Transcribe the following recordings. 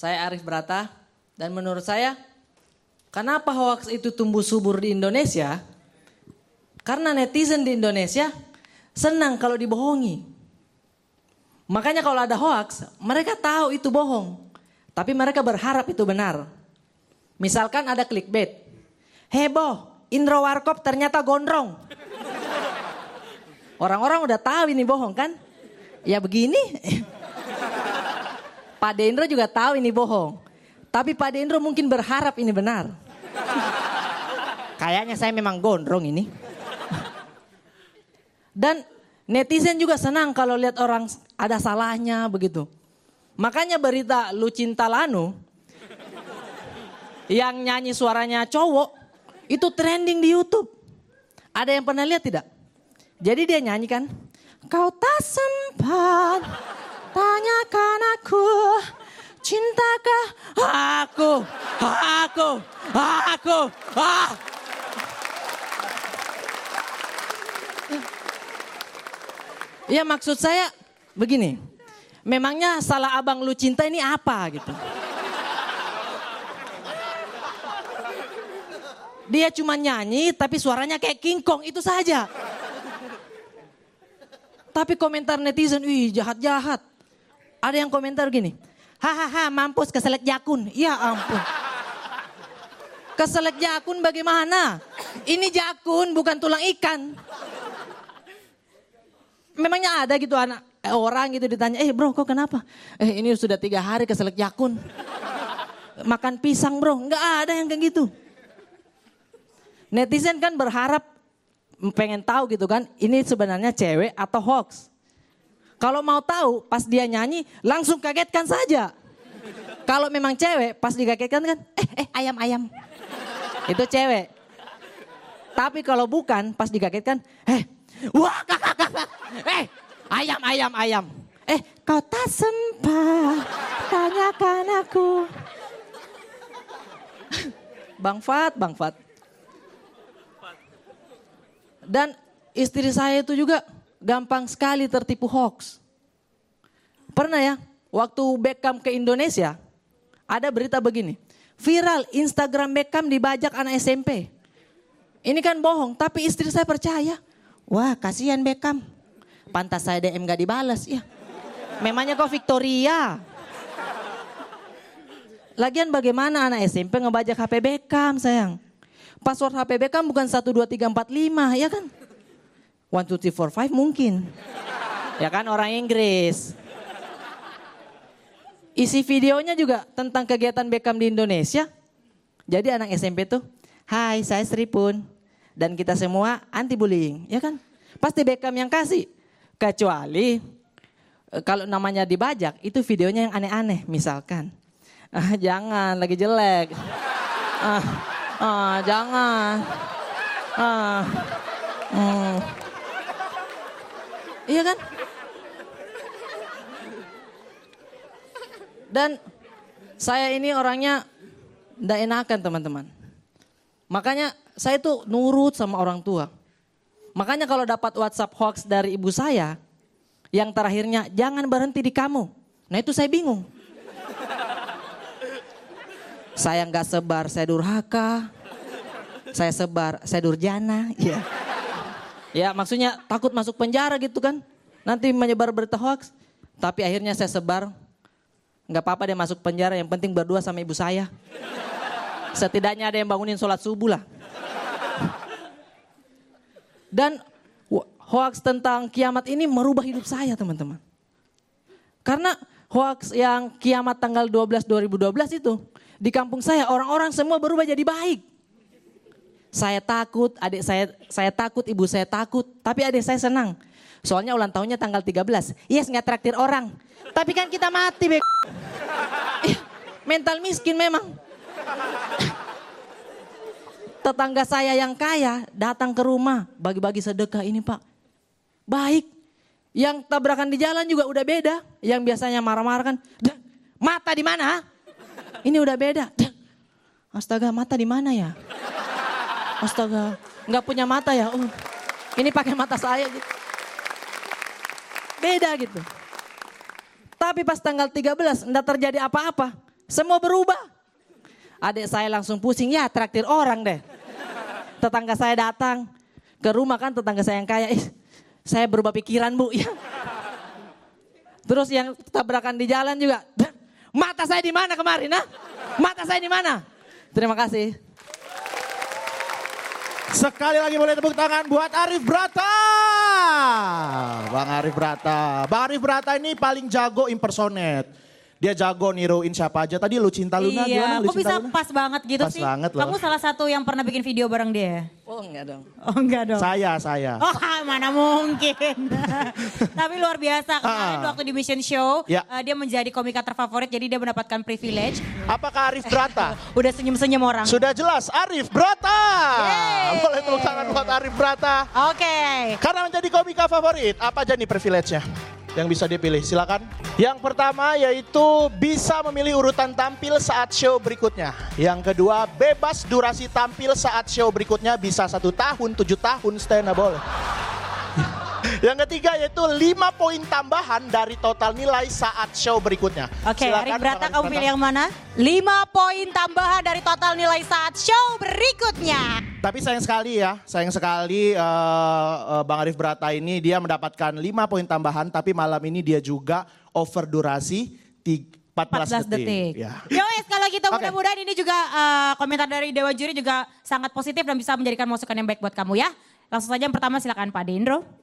Saya Arif Brata dan menurut saya kenapa hoax itu tumbuh subur di Indonesia? Karena netizen di Indonesia senang kalau dibohongi. Makanya kalau ada hoax, mereka tahu itu bohong. Tapi mereka berharap itu benar. Misalkan ada clickbait. Heboh, Indro Warkop ternyata gondrong. Orang-orang udah tahu ini bohong kan? Ya begini. Pak Dendro juga tahu ini bohong. Tapi Pak Dendro mungkin berharap ini benar. Kayaknya saya memang gondrong ini. Dan netizen juga senang kalau lihat orang ada salahnya begitu. Makanya berita Lu Cinta Lanu yang nyanyi suaranya cowok itu trending di YouTube. Ada yang pernah lihat tidak? Jadi dia nyanyi kan, kau tak sempat Tanyakan aku, cintakah aku, aku, aku, ah. Ya maksud saya begini, memangnya salah abang lu cinta ini apa gitu. Dia cuma nyanyi tapi suaranya kayak King Kong itu saja. Tapi komentar netizen, wih jahat-jahat. Ada yang komentar gini, hahaha mampus keselek jakun. Ya ampun. Keselek jakun bagaimana? Ini jakun bukan tulang ikan. Memangnya ada gitu anak eh, orang gitu ditanya, eh bro kok kenapa? Eh ini sudah tiga hari keselek jakun. Makan pisang bro, nggak ada yang kayak gitu. Netizen kan berharap pengen tahu gitu kan, ini sebenarnya cewek atau hoax. Kalau mau tahu pas dia nyanyi langsung kagetkan saja. Kalau memang cewek pas dikagetkan kan eh eh ayam ayam. Itu cewek. Tapi kalau bukan pas dikagetkan eh wah kakak kakak eh ayam ayam ayam. Eh kau tak sempat tanyakan aku. Bang Fat, Bang Fat. Dan istri saya itu juga gampang sekali tertipu hoax. Pernah ya, waktu Beckham ke Indonesia, ada berita begini. Viral Instagram Beckham dibajak anak SMP. Ini kan bohong, tapi istri saya percaya. Wah kasihan Beckham. Pantas saya DM gak dibalas ya. Memangnya kau Victoria. Lagian bagaimana anak SMP ngebajak HP Beckham sayang. Password HP Beckham bukan 1, 2, 3, 4, 5 ya kan. One, two, three, four, five mungkin. Ya kan orang Inggris. Isi videonya juga tentang kegiatan Beckham di Indonesia. Jadi anak SMP tuh, hai saya Sri Pun. Dan kita semua anti bullying, ya kan? Pasti Beckham yang kasih. Kecuali eh, kalau namanya dibajak, itu videonya yang aneh-aneh. Misalkan, ah, jangan lagi jelek. Ah, ah, jangan. Ah, hmm. Iya kan? Dan saya ini orangnya ndak enakan teman-teman. Makanya saya tuh nurut sama orang tua. Makanya kalau dapat WhatsApp hoax dari ibu saya, yang terakhirnya jangan berhenti di kamu. Nah itu saya bingung. Saya nggak sebar, saya durhaka. Saya sebar, saya durjana. Ya. Ya maksudnya takut masuk penjara gitu kan. Nanti menyebar berita hoax. Tapi akhirnya saya sebar. Nggak apa-apa dia masuk penjara, yang penting berdua sama ibu saya. Setidaknya ada yang bangunin sholat subuh lah. Dan hoax tentang kiamat ini merubah hidup saya teman-teman. Karena hoax yang kiamat tanggal 12 2012 itu di kampung saya orang-orang semua berubah jadi baik. Saya takut, adik saya saya takut, ibu saya takut, tapi adik saya senang. Soalnya ulang tahunnya tanggal 13. Yes, nggak traktir orang. Tapi kan kita mati, be. Mental miskin memang. Tetangga saya yang kaya datang ke rumah bagi-bagi sedekah ini pak. Baik. Yang tabrakan di jalan juga udah beda. Yang biasanya marah-marah kan. Mata di mana? Ini udah beda. Astaga mata di mana ya? Astaga, nggak punya mata ya? Oh, ini pakai mata saya gitu. Beda gitu. Tapi pas tanggal 13 enggak terjadi apa-apa. Semua berubah. Adik saya langsung pusing, ya traktir orang deh. Tetangga saya datang ke rumah kan tetangga saya yang kaya, eh, saya berubah pikiran bu. Ya. Terus yang tabrakan di jalan juga, mata saya di mana kemarin? Nah? Mata saya di mana? Terima kasih. Sekali lagi boleh tepuk tangan buat Arif Brata. Bang Arif Brata. Bang Arif Brata ini paling jago impersonate. Dia jago niruin siapa aja. Tadi lu cinta Luna iya, gimana? Lu kok bisa Luna? pas banget gitu Pas sih? banget loh. Kamu salah satu yang pernah bikin video bareng dia? Oh enggak dong. Oh enggak dong. Saya, saya. Oh mana mungkin. Tapi luar biasa kemarin Ah. waktu di Mission Show Ya. eh, dia menjadi komika terfavorit jadi dia mendapatkan privilege. Apakah Arif Brata? Udah senyum-senyum orang. Sudah jelas Arif Brata. Yeay. Boleh tepuk tangan buat Arif Brata. Oke. Karena menjadi komika favorit, apa aja nih privilege-nya? Yang bisa dipilih, silakan. Yang pertama yaitu bisa memilih urutan tampil saat show berikutnya. Yang kedua, bebas durasi tampil saat show berikutnya bisa satu tahun, tujuh tahun, stand boleh. Yang ketiga yaitu 5 poin tambahan dari total nilai saat show berikutnya. Oke, Silakan, Arif Brata kamu pilih yang mana? 5 poin tambahan dari total nilai saat show berikutnya. Tapi sayang sekali ya, sayang sekali eh, eh, Bang Arif Brata ini dia mendapatkan 5 poin tambahan tapi malam ini dia juga over durasi ti- 14, 14 detik. Ya. Yowes kalau gitu mudah-mudahan ini juga eh, komentar dari Dewan Juri juga sangat positif dan bisa menjadikan masukan yang baik buat kamu ya. Langsung saja yang pertama silakan Pak Dendro.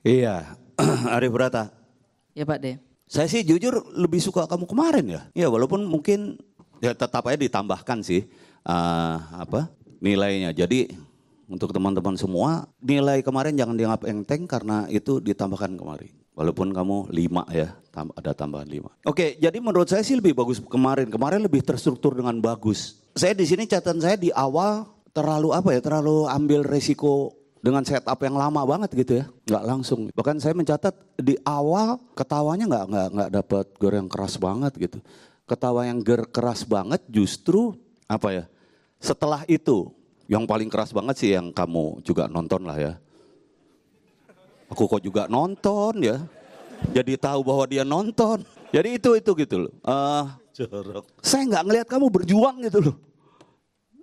Iya, Arif Brata. Ya Pak De. Saya sih jujur lebih suka kamu kemarin ya. Ya walaupun mungkin ya tetap aja ditambahkan sih eh, apa nilainya. Jadi untuk teman-teman semua nilai kemarin jangan dianggap enteng karena itu ditambahkan kemarin. Walaupun kamu lima ya, tam- ada tambahan lima. Oke, jadi menurut saya sih lebih bagus kemarin. Kemarin lebih terstruktur dengan bagus. Saya di sini catatan saya di awal terlalu apa ya, terlalu ambil resiko dengan setup yang lama banget gitu ya, nggak langsung. Bahkan saya mencatat di awal ketawanya nggak nggak nggak dapat ger yang keras banget gitu. Ketawa yang ger keras banget justru apa ya? Setelah itu yang paling keras banget sih yang kamu juga nonton lah ya. Aku kok juga nonton ya. Jadi tahu bahwa dia nonton. Jadi itu itu gitu loh. Eh, saya nggak ngelihat kamu berjuang gitu loh.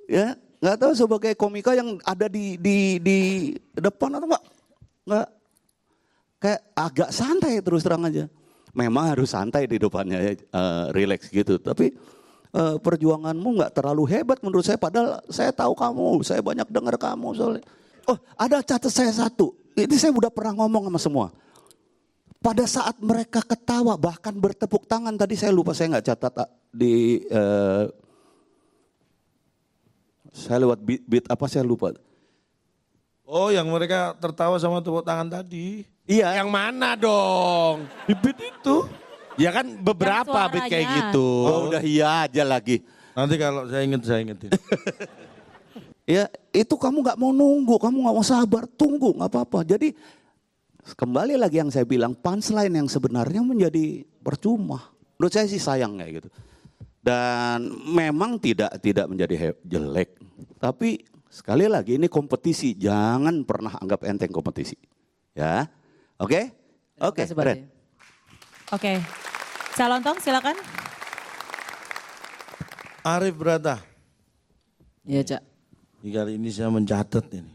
Ya, nggak tahu sebagai komika yang ada di di di depan atau nggak nggak kayak agak santai terus terang aja. Memang harus santai di depannya ya, eh, relax gitu. Tapi eh, perjuanganmu nggak terlalu hebat menurut saya. Padahal saya tahu kamu, saya banyak dengar kamu soalnya. Oh, ada catat saya satu. Ini saya udah pernah ngomong sama semua. Pada saat mereka ketawa bahkan bertepuk tangan tadi saya lupa saya nggak catat ah, di eh, saya lewat beat, beat apa saya lupa. Oh yang mereka tertawa sama tepuk tangan tadi. Iya. Yang mana dong? Di beat itu. Ya kan beberapa beat kayak gitu. Oh udah iya aja lagi. Nanti kalau saya inget saya ingetin. Ya itu kamu nggak mau nunggu, kamu nggak mau sabar, tunggu nggak apa-apa. Jadi kembali lagi yang saya bilang punchline yang sebenarnya menjadi percuma. Menurut saya sih sayang kayak gitu. Dan memang tidak tidak menjadi jelek. Tapi sekali lagi ini kompetisi, jangan pernah anggap enteng kompetisi. Ya, oke? Oke, Ren. De. Oke. Salontong silakan. Arif Brata. Iya Cak. Ini kali ini saya mencatat ini.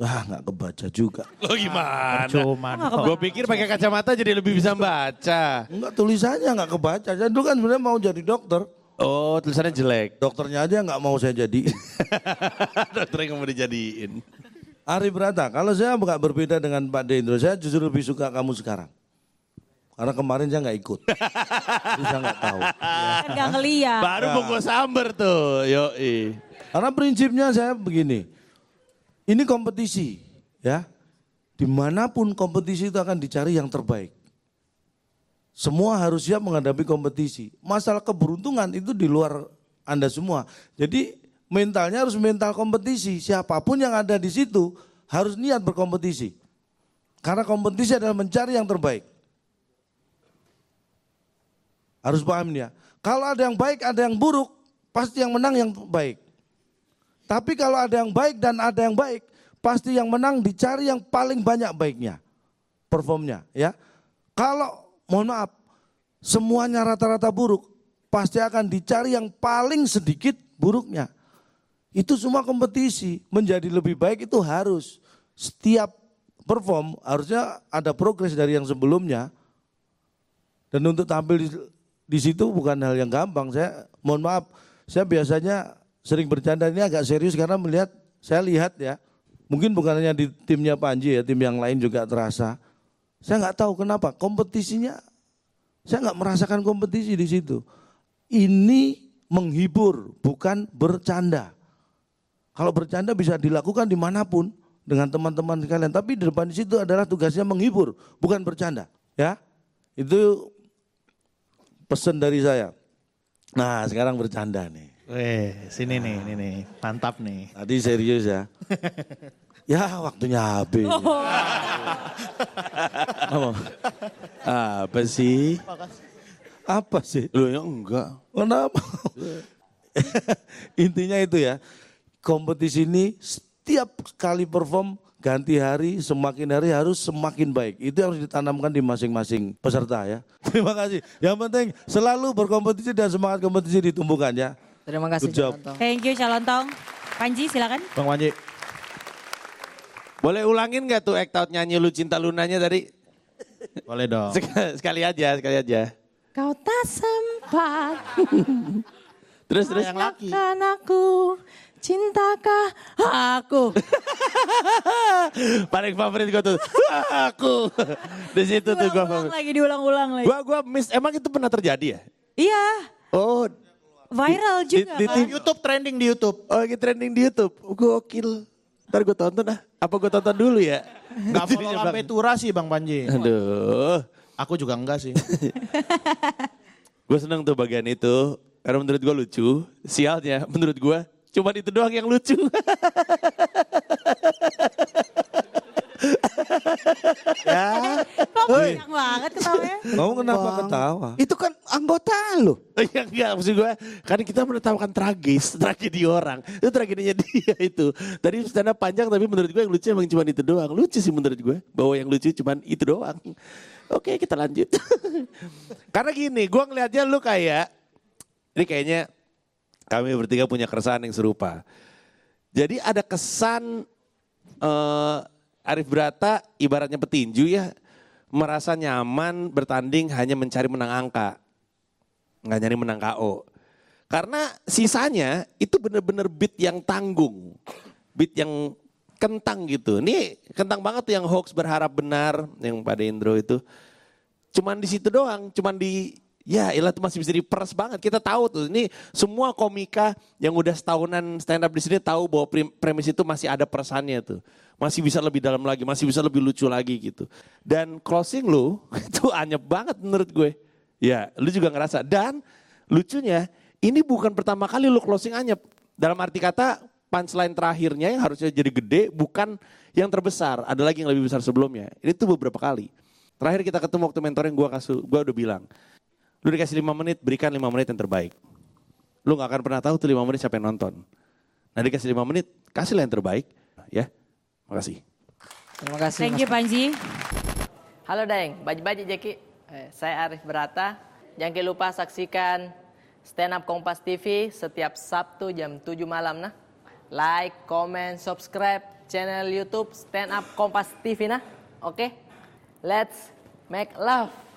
Wah nggak kebaca juga. Lo gimana? Cuman. Gue pikir pakai kacamata jadi lebih bisa baca. Enggak tulisannya nggak kebaca. Saya dulu kan sebenarnya mau jadi dokter. Oh tulisannya jelek. Dokternya aja nggak mau saya jadi. Dokter yang mau dijadiin. Arif Brata, kalau saya nggak berbeda dengan Pak Dendro, saya justru lebih suka kamu sekarang. Karena kemarin saya nggak ikut. Saya nggak tahu. Kan ngeliat. Baru mau gue samber tuh, yoi. Karena prinsipnya saya begini, ini kompetisi, ya. Di mana pun kompetisi itu akan dicari yang terbaik. Semua harus siap menghadapi kompetisi. Masalah keberuntungan itu di luar Anda semua. Jadi mentalnya harus mental kompetisi. Siapa pun yang ada di situ harus niat berkompetisi. Karena kompetisi adalah mencari yang terbaik. Harus paham ya. Kalau ada yang baik, ada yang buruk, pasti yang menang yang baik. Tapi kalau ada yang baik dan ada yang baik, pasti yang menang dicari yang paling banyak baiknya. Performnya ya. Kalau mohon maaf, semuanya rata-rata buruk, pasti akan dicari yang paling sedikit buruknya. Itu semua kompetisi, menjadi lebih baik itu harus. Setiap perform harusnya ada progres dari yang sebelumnya. Dan untuk tampil di, di situ bukan hal yang gampang. Saya mohon maaf, saya biasanya sering bercanda ini agak serius karena melihat, saya lihat ya, mungkin bukan hanya di timnya Panji ya, tim yang lain juga terasa. Saya nggak tahu kenapa kompetisinya, saya nggak merasakan kompetisi di situ. Ini menghibur, bukan bercanda. Kalau bercanda bisa dilakukan di mana pun dengan teman-teman sekalian. Tapi di depan di situ adalah tugasnya menghibur, bukan bercanda. Ya, itu pesan dari saya. Nah sekarang bercanda nih. Weh, sini nih, ini nih, mantap nih. Tadi serius ya. ya waktunya habis. Apa? Apa sih? Apa sih? Lu ya enggak. Kenapa? Intinya itu ya. Kompetisi ini setiap kali perform ganti hari, semakin hari harus semakin baik. Itu yang harus ditanamkan di masing-masing peserta ya. Terima kasih. Yang penting selalu berkompetisi dan semangat kompetisi ditumbuhkan ya. Terima kasih Good job. Calontong. Thank you Calontong. Panji silakan. Bang Panji. Boleh ulangin gak tuh act out nyanyi lu cinta lunanya tadi? Boleh dong. Sekali, sekali aja, sekali aja. Kau tak sempat Terus terus. Yang laki. Kan aku cintakah aku. Paling favorit gue tuh. Aku. Di situ tuh gue Diulang-ulang favorit. lagi, diulang-ulang lagi. Gua gua miss. Emang itu pernah terjadi ya? Iya, Oh, viral di, juga di kan. TV. YouTube trending di YouTube. Oh, lagi trending di YouTube. Gokil. Ntar gue tonton ah. Apa gue tonton dulu ya? Gak follow sampai tura sih Bang Panji. Aduh. Aku juga enggak sih. Gue seneng tuh bagian itu. Karena menurut gue lucu. Sialnya menurut gue cuma itu doang yang lucu. ya. Kok banyak banget ketawanya? Kamu kenapa ketawa? Itu kan anggota lo. ya enggak maksud gue. Karena kita menertawakan tragis. Tragedi orang. Itu tragedinya dia itu. Tadi stand panjang tapi menurut gue yang lucu emang cuma itu doang. Lucu sih menurut gue. Bahwa yang lucu cuma itu doang. Oke kita lanjut. Karena gini gue ngeliatnya lu kayak. Ini kayaknya kami bertiga punya keresahan yang serupa. Jadi ada kesan eh Arif Brata ibaratnya petinju ya merasa nyaman bertanding hanya mencari menang angka. Nggak nyari menang KO. Karena sisanya itu bener-bener beat yang tanggung. Beat yang kentang gitu. Ini kentang banget yang hoax berharap benar yang pada Indro itu. Cuman di situ doang, cuman di Ya ilah itu masih bisa diperes banget. Kita tahu tuh ini semua komika yang udah setahunan stand up di sini tahu bahwa premis itu masih ada peresannya tuh. Masih bisa lebih dalam lagi, masih bisa lebih lucu lagi gitu. Dan closing lu itu anyep banget menurut gue. Ya, lu juga ngerasa. Dan lucunya ini bukan pertama kali lu closing anyep. Dalam arti kata punchline terakhirnya yang harusnya jadi gede bukan yang terbesar. Ada lagi yang lebih besar sebelumnya. Ini tuh beberapa kali. Terakhir kita ketemu waktu mentoring gue kasih, gue udah bilang. Lu dikasih 5 menit, berikan 5 menit yang terbaik. Lu gak akan pernah tahu tuh 5 menit siapa yang nonton. Nah dikasih 5 menit, kasihlah yang terbaik. Ya, makasih. Terima kasih. Thank Mas you Panji. Halo Daeng, baji-baji Jeki. Eh, saya Arif Berata. Jangan lupa saksikan Stand Up Kompas TV setiap Sabtu jam 7 malam nah. Like, comment, subscribe channel YouTube Stand Up Kompas TV nah. Oke? Let's make love.